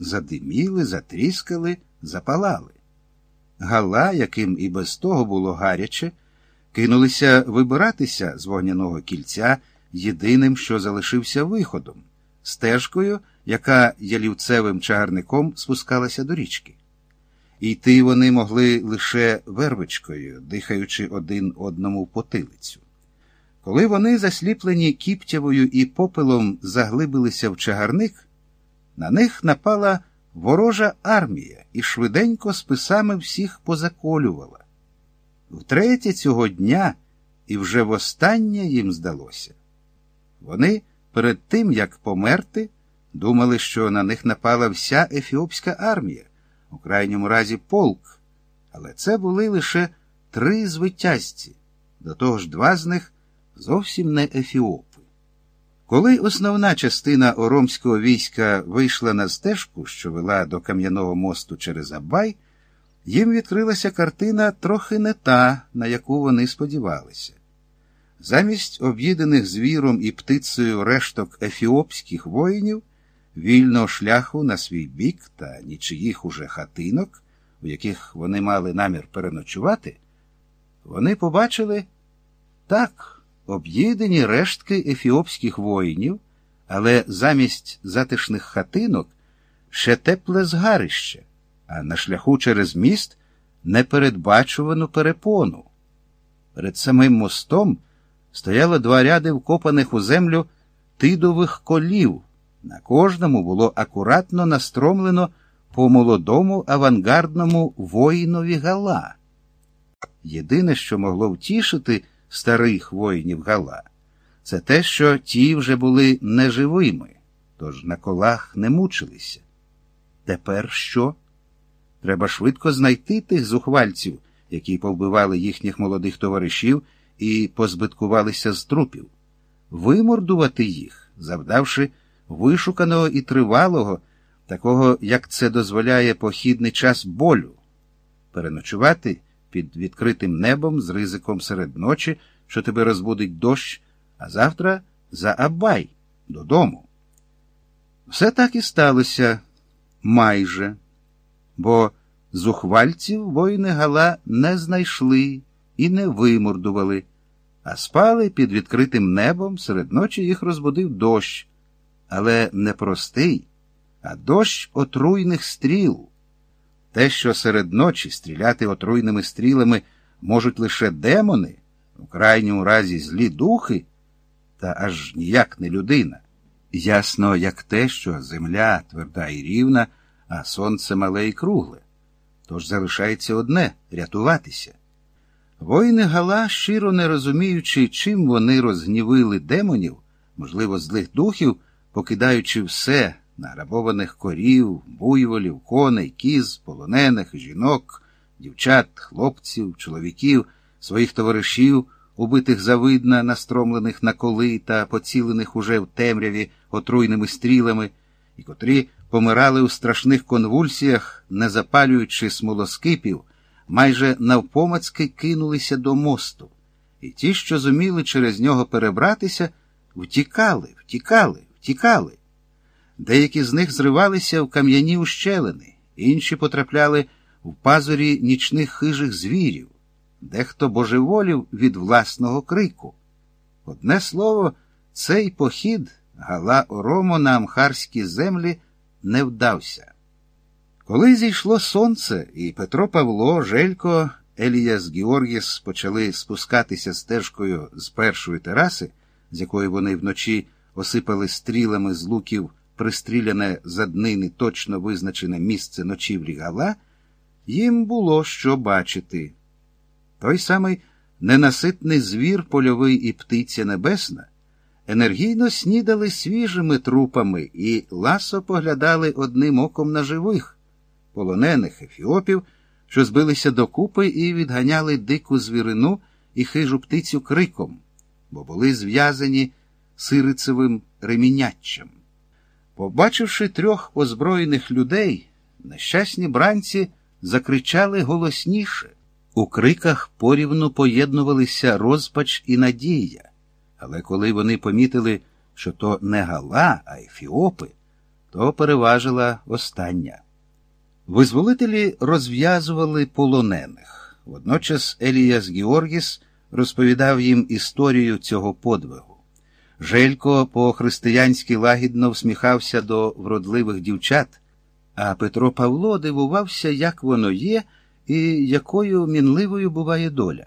задиміли, затріскали, запалали. Гала, яким і без того було гаряче, кинулися вибиратися з вогняного кільця єдиним, що залишився виходом, стежкою, яка ялівцевим чагарником спускалася до річки. Йти вони могли лише вервичкою, дихаючи один одному потилицю. Коли вони, засліплені кіптявою і попелом, заглибилися в чагарник, на них напала ворожа армія і швиденько списами всіх позаколювала. Втретє цього дня і вже востаннє їм здалося. Вони перед тим, як померти, думали, що на них напала вся ефіопська армія, у крайньому разі полк, але це були лише три звитязці, до того ж два з них зовсім не ефіопи. Коли основна частина оромського війська вийшла на стежку, що вела до Кам'яного мосту через Абай, їм відкрилася картина трохи не та, на яку вони сподівалися. Замість об'їдених звіром і птицею решток ефіопських воїнів, вільного шляху на свій бік та нічиїх уже хатинок, у яких вони мали намір переночувати, вони побачили так об'їдені рештки ефіопських воїнів, але замість затишних хатинок ще тепле згарище, а на шляху через міст непередбачувану перепону. Перед самим мостом стояло два ряди вкопаних у землю тидових колів. На кожному було акуратно настромлено по молодому авангардному воїнові гала. Єдине, що могло втішити старих воїнів Гала, це те, що ті вже були неживими, тож на колах не мучилися. Тепер що? Треба швидко знайти тих зухвальців, які повбивали їхніх молодих товаришів і позбиткувалися з трупів, вимордувати їх, завдавши вишуканого і тривалого, такого, як це дозволяє похідний час болю, переночувати під відкритим небом з ризиком серед ночі, що тебе розбудить дощ, а завтра за Абай додому. Все так і сталося майже, бо зухвальців воїни Гала не знайшли і не вимордували, а спали під відкритим небом, серед ночі їх розбудив дощ, але не простий, а дощ отруйних стріл. Те, що серед ночі стріляти отруйними стрілами можуть лише демони, у крайньому разі злі духи, та аж ніяк не людина. Ясно, як те, що земля тверда і рівна, а сонце мале і кругле. Тож залишається одне рятуватися. Воїни Гала, щиро не розуміючи, чим вони розгнівили демонів, можливо, злих духів, покидаючи все награбованих корів, буйволів, коней, кіз, полонених, жінок, дівчат, хлопців, чоловіків, своїх товаришів, убитих завидна, настромлених на коли та поцілених уже в темряві отруйними стрілами, і котрі помирали у страшних конвульсіях, не запалюючи смолоскипів, майже навпомацьки кинулися до мосту, і ті, що зуміли через нього перебратися, втікали, втікали, втікали. Деякі з них зривалися в кам'яні ущелини, інші потрапляли в пазурі нічних хижих звірів, дехто божеволів від власного крику. Одне слово, цей похід гала Орому на амхарські землі не вдався. Коли зійшло сонце, і Петро Павло, Желько, Еліяс Георгіс почали спускатися стежкою з першої тераси, з якої вони вночі осипали стрілами з луків пристріляне за днини точно визначене місце ночівлі Гала, їм було що бачити. Той самий ненаситний звір польовий і птиця небесна енергійно снідали свіжими трупами і ласо поглядали одним оком на живих, полонених ефіопів, що збилися докупи і відганяли дику звірину і хижу птицю криком, бо були зв'язані сирицевим реміняччям. Побачивши трьох озброєних людей, нещасні бранці закричали голосніше. У криках порівну поєднувалися розпач і надія. Але коли вони помітили, що то не гала, а ефіопи, то переважила остання. Визволителі розв'язували полонених. Водночас Еліас Георгіс розповідав їм історію цього подвигу. Желько по християнськи лагідно всміхався до вродливих дівчат, а Петро Павло дивувався, як воно є і якою мінливою буває доля.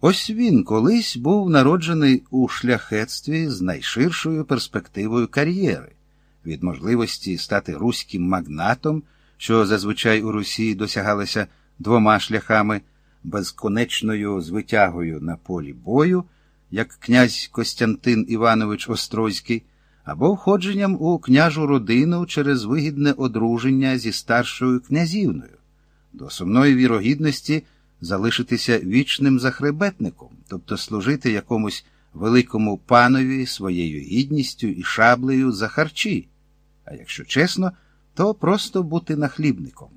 Ось він колись був народжений у шляхетстві з найширшою перспективою кар'єри, від можливості стати руським магнатом, що зазвичай у Русі досягалося двома шляхами безконечною звитягою на полі бою, як князь Костянтин Іванович Острозький, або входженням у княжу родину через вигідне одруження зі старшою князівною, до сумної вірогідності залишитися вічним захребетником, тобто служити якомусь великому панові своєю гідністю і шаблею за харчі, а якщо чесно, то просто бути нахлібником.